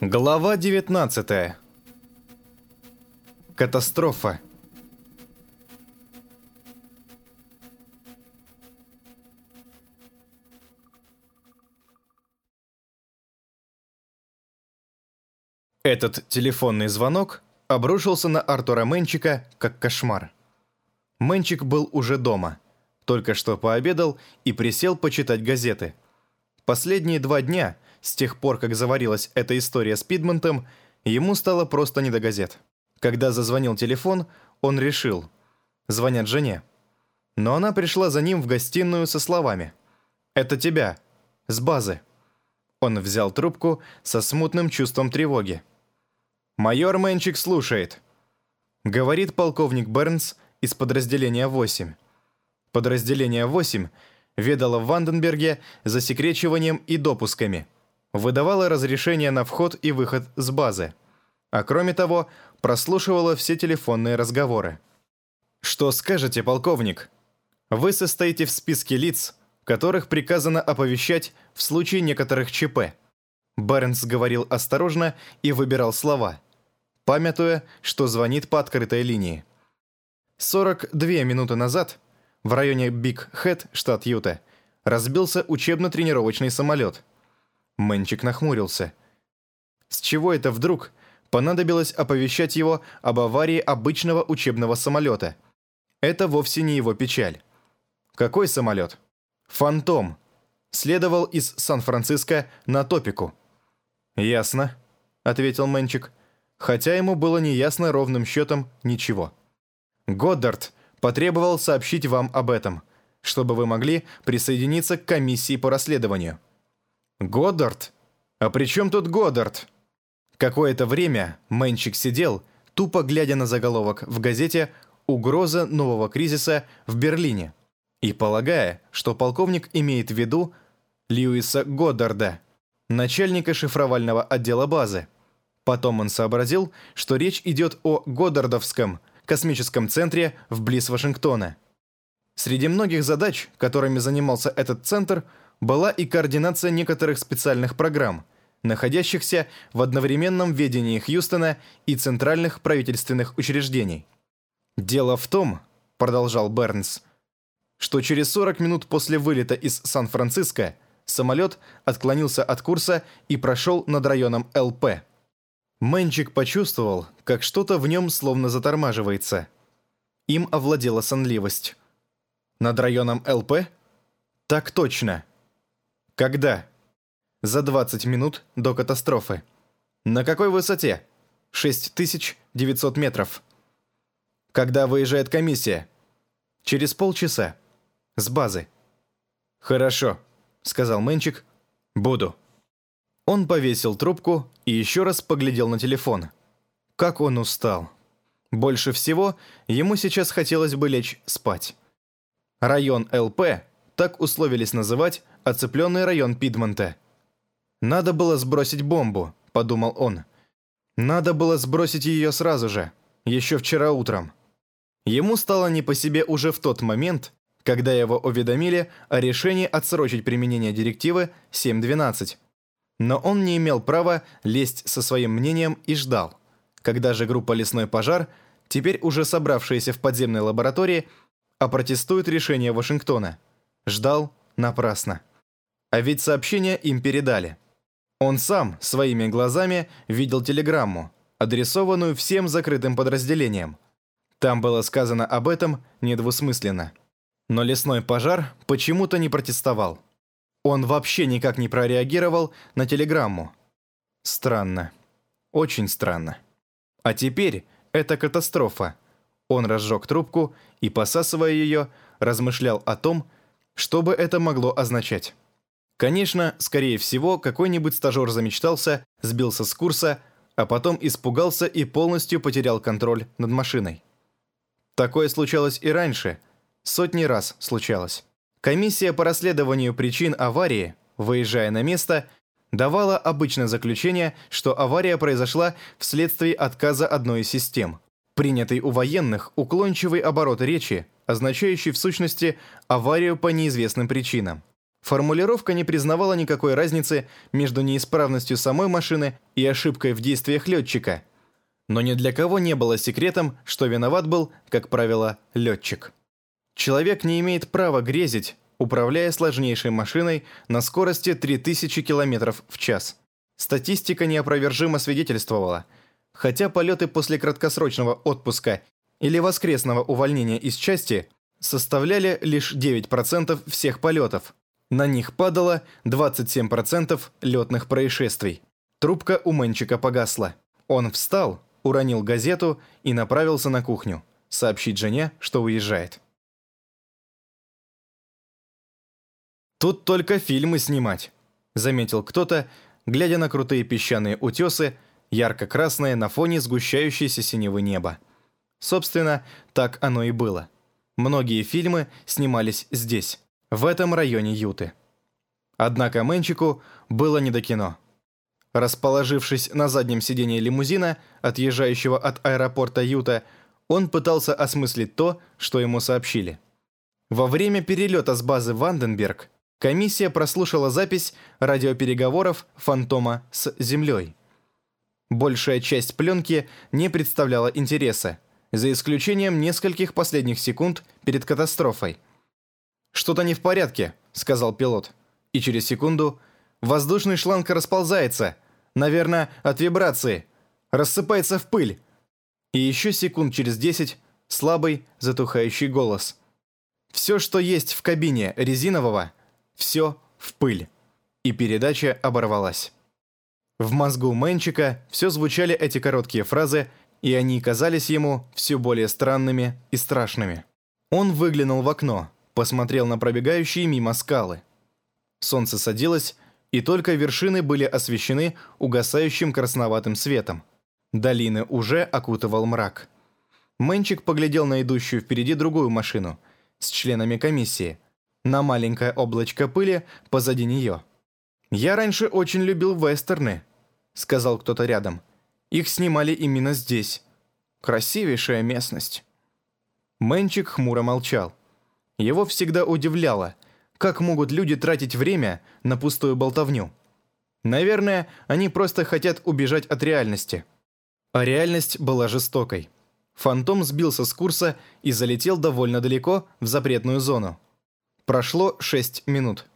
Глава 19. Катастрофа. Этот телефонный звонок обрушился на Артура Менчика как кошмар. Менчик был уже дома, только что пообедал и присел почитать газеты. Последние два дня, с тех пор, как заварилась эта история с Пидмонтом, ему стало просто не до газет. Когда зазвонил телефон, он решил. Звонят жене. Но она пришла за ним в гостиную со словами. «Это тебя. С базы». Он взял трубку со смутным чувством тревоги. «Майор Мэнчик слушает», — говорит полковник Бернс из подразделения 8. Подразделение 8 ведало в Ванденберге засекречиванием и допусками, выдавало разрешение на вход и выход с базы, а кроме того, прослушивало все телефонные разговоры. «Что скажете, полковник? Вы состоите в списке лиц, которых приказано оповещать в случае некоторых ЧП». Бернс говорил осторожно и выбирал слова, памятуя, что звонит по открытой линии. 42 минуты назад в районе Биг Хэт, штат Юта, разбился учебно-тренировочный самолет. Мэнчик нахмурился. С чего это вдруг понадобилось оповещать его об аварии обычного учебного самолета? Это вовсе не его печаль. Какой самолет? «Фантом». Следовал из Сан-Франциско на Топику. «Ясно», — ответил Мэнчик, хотя ему было неясно ровным счетом ничего. «Годдард потребовал сообщить вам об этом, чтобы вы могли присоединиться к комиссии по расследованию». «Годдард? А при чем тут Годдард?» Какое-то время Мэнчик сидел, тупо глядя на заголовок в газете «Угроза нового кризиса в Берлине» и полагая, что полковник имеет в виду Льюиса Годдарда, начальника шифровального отдела базы. Потом он сообразил, что речь идет о Годдардовском космическом центре вблиз Вашингтона. Среди многих задач, которыми занимался этот центр, была и координация некоторых специальных программ, находящихся в одновременном ведении Хьюстона и центральных правительственных учреждений. «Дело в том», — продолжал Бернс, что через 40 минут после вылета из Сан-Франциско самолет отклонился от курса и прошел над районом ЛП. Мэнчик почувствовал, как что-то в нем словно затормаживается. Им овладела сонливость. Над районом ЛП? Так точно. Когда? За 20 минут до катастрофы. На какой высоте? 6900 метров. Когда выезжает комиссия? Через полчаса. С базы. «Хорошо», — сказал Мэнчик. «Буду». Он повесил трубку и еще раз поглядел на телефон. Как он устал. Больше всего ему сейчас хотелось бы лечь спать. Район ЛП, так условились называть оцепленный район Пидмонта. «Надо было сбросить бомбу», — подумал он. «Надо было сбросить ее сразу же, еще вчера утром». Ему стало не по себе уже в тот момент, когда его уведомили о решении отсрочить применение директивы 7.12. Но он не имел права лезть со своим мнением и ждал, когда же группа «Лесной пожар», теперь уже собравшаяся в подземной лаборатории, опротестует решение Вашингтона. Ждал напрасно. А ведь сообщение им передали. Он сам своими глазами видел телеграмму, адресованную всем закрытым подразделениям. Там было сказано об этом недвусмысленно. Но лесной пожар почему-то не протестовал. Он вообще никак не прореагировал на телеграмму. Странно. Очень странно. А теперь это катастрофа. Он разжег трубку и, посасывая ее, размышлял о том, что бы это могло означать. Конечно, скорее всего, какой-нибудь стажер замечтался, сбился с курса, а потом испугался и полностью потерял контроль над машиной. Такое случалось и раньше – Сотни раз случалось. Комиссия по расследованию причин аварии, выезжая на место, давала обычное заключение, что авария произошла вследствие отказа одной из систем. Принятый у военных уклончивый оборот речи, означающий в сущности аварию по неизвестным причинам. Формулировка не признавала никакой разницы между неисправностью самой машины и ошибкой в действиях летчика. Но ни для кого не было секретом, что виноват был, как правило, летчик. Человек не имеет права грезить, управляя сложнейшей машиной на скорости 3000 км в час. Статистика неопровержимо свидетельствовала, хотя полеты после краткосрочного отпуска или воскресного увольнения из части составляли лишь 9% всех полетов. На них падало 27% летных происшествий. Трубка у Мэнчика погасла. Он встал, уронил газету и направился на кухню, сообщить жене, что уезжает. «Тут только фильмы снимать», — заметил кто-то, глядя на крутые песчаные утесы, ярко-красные на фоне сгущающейся синевы неба. Собственно, так оно и было. Многие фильмы снимались здесь, в этом районе Юты. Однако Мэнчику было не до кино. Расположившись на заднем сидении лимузина, отъезжающего от аэропорта Юта, он пытался осмыслить то, что ему сообщили. Во время перелета с базы Ванденберг Комиссия прослушала запись радиопереговоров «Фантома» с Землей. Большая часть пленки не представляла интереса, за исключением нескольких последних секунд перед катастрофой. «Что-то не в порядке», — сказал пилот. И через секунду «Воздушный шланг расползается, наверное, от вибрации, рассыпается в пыль». И еще секунд через десять слабый, затухающий голос. «Все, что есть в кабине резинового, все в пыль. И передача оборвалась. В мозгу Мэнчика все звучали эти короткие фразы, и они казались ему все более странными и страшными. Он выглянул в окно, посмотрел на пробегающие мимо скалы. Солнце садилось, и только вершины были освещены угасающим красноватым светом. Долины уже окутывал мрак. Мэнчик поглядел на идущую впереди другую машину с членами комиссии – на маленькое облачко пыли позади нее. «Я раньше очень любил вестерны», — сказал кто-то рядом. «Их снимали именно здесь. Красивейшая местность». Мэнчик хмуро молчал. Его всегда удивляло, как могут люди тратить время на пустую болтовню. Наверное, они просто хотят убежать от реальности. А реальность была жестокой. Фантом сбился с курса и залетел довольно далеко в запретную зону. Прошло 6 минут,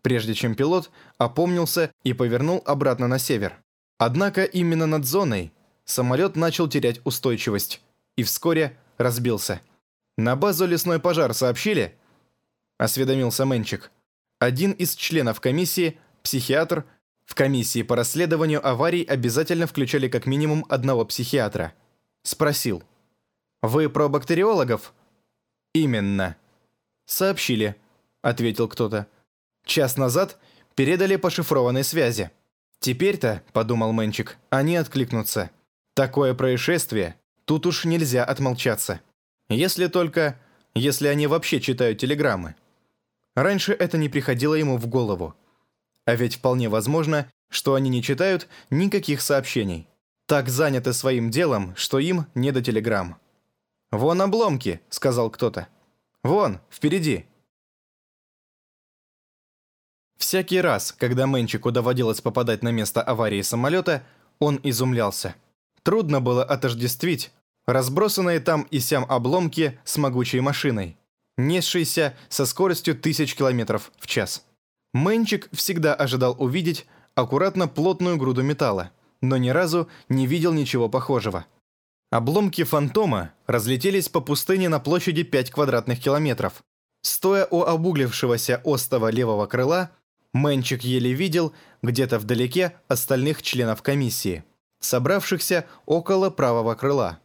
прежде чем пилот опомнился и повернул обратно на север. Однако именно над зоной самолет начал терять устойчивость и вскоре разбился. «На базу лесной пожар сообщили?» – осведомился Мэнчик. Один из членов комиссии, психиатр, в комиссии по расследованию аварий обязательно включали как минимум одного психиатра. Спросил. «Вы про бактериологов?» «Именно». Сообщили. — ответил кто-то. «Час назад передали по шифрованной связи. Теперь-то, — подумал Мэнчик, — они откликнутся. Такое происшествие, тут уж нельзя отмолчаться. Если только... если они вообще читают телеграммы. Раньше это не приходило ему в голову. А ведь вполне возможно, что они не читают никаких сообщений. Так заняты своим делом, что им не до телеграмм. «Вон обломки», — сказал кто-то. «Вон, впереди». Всякий раз, когда Мэнчику доводилось попадать на место аварии самолета, он изумлялся. Трудно было отождествить разбросанные там и сям обломки с могучей машиной, несшейся со скоростью тысяч километров в час. Мэнчик всегда ожидал увидеть аккуратно плотную груду металла, но ни разу не видел ничего похожего. Обломки фантома разлетелись по пустыне на площади 5 квадратных километров. Стоя у обуглившегося остова левого крыла, Мэнчик еле видел где-то вдалеке остальных членов комиссии, собравшихся около правого крыла.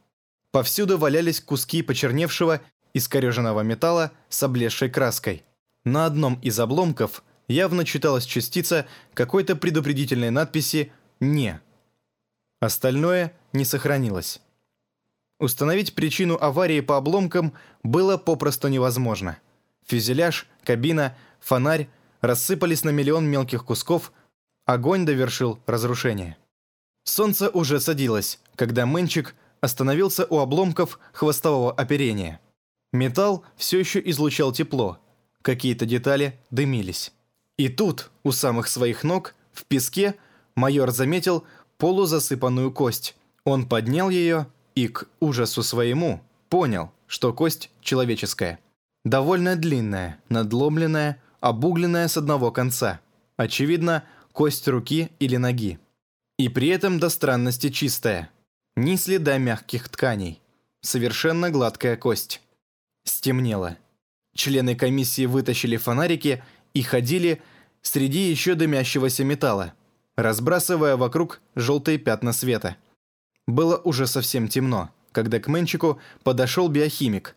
Повсюду валялись куски почерневшего, искореженного металла с облезшей краской. На одном из обломков явно читалась частица какой-то предупредительной надписи «Не». Остальное не сохранилось. Установить причину аварии по обломкам было попросту невозможно. Фюзеляж, кабина, фонарь рассыпались на миллион мелких кусков, огонь довершил разрушение. Солнце уже садилось, когда Мэнчик остановился у обломков хвостового оперения. Металл все еще излучал тепло, какие-то детали дымились. И тут, у самых своих ног, в песке, майор заметил полузасыпанную кость. Он поднял ее и, к ужасу своему, понял, что кость человеческая. Довольно длинная, надломленная, обугленная с одного конца. Очевидно, кость руки или ноги. И при этом до странности чистая. Ни следа мягких тканей. Совершенно гладкая кость. Стемнело. Члены комиссии вытащили фонарики и ходили среди еще дымящегося металла, разбрасывая вокруг желтые пятна света. Было уже совсем темно, когда к Мэнчику подошел биохимик.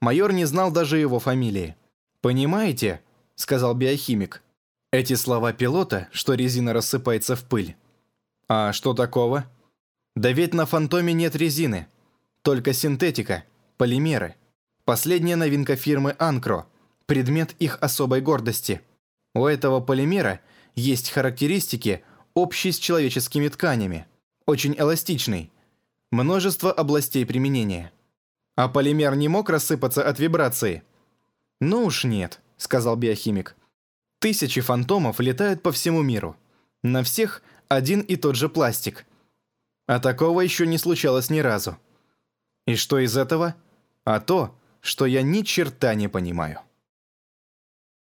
Майор не знал даже его фамилии. «Понимаете?» – сказал биохимик. Эти слова пилота, что резина рассыпается в пыль. А что такого? Да ведь на фантоме нет резины. Только синтетика, полимеры. Последняя новинка фирмы Анкро, предмет их особой гордости. У этого полимера есть характеристики, общие с человеческими тканями. Очень эластичный. Множество областей применения. А полимер не мог рассыпаться от вибрации? Ну уж нет, сказал биохимик. Тысячи фантомов летают по всему миру. На всех один и тот же пластик. А такого еще не случалось ни разу. И что из этого? А то, что я ни черта не понимаю.